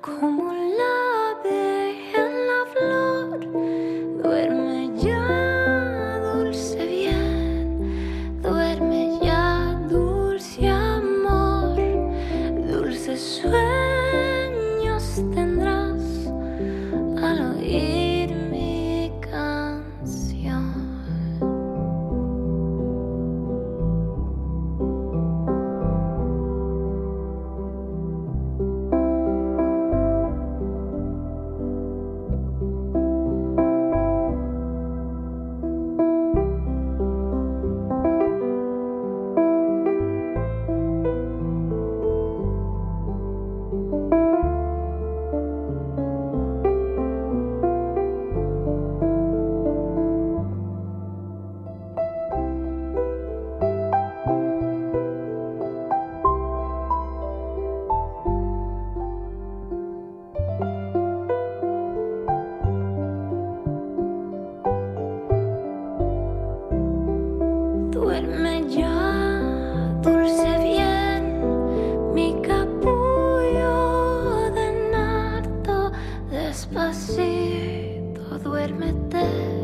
고물래 Duerme ya, dulce bien, mi capullo de nardo, despacito, duérmete.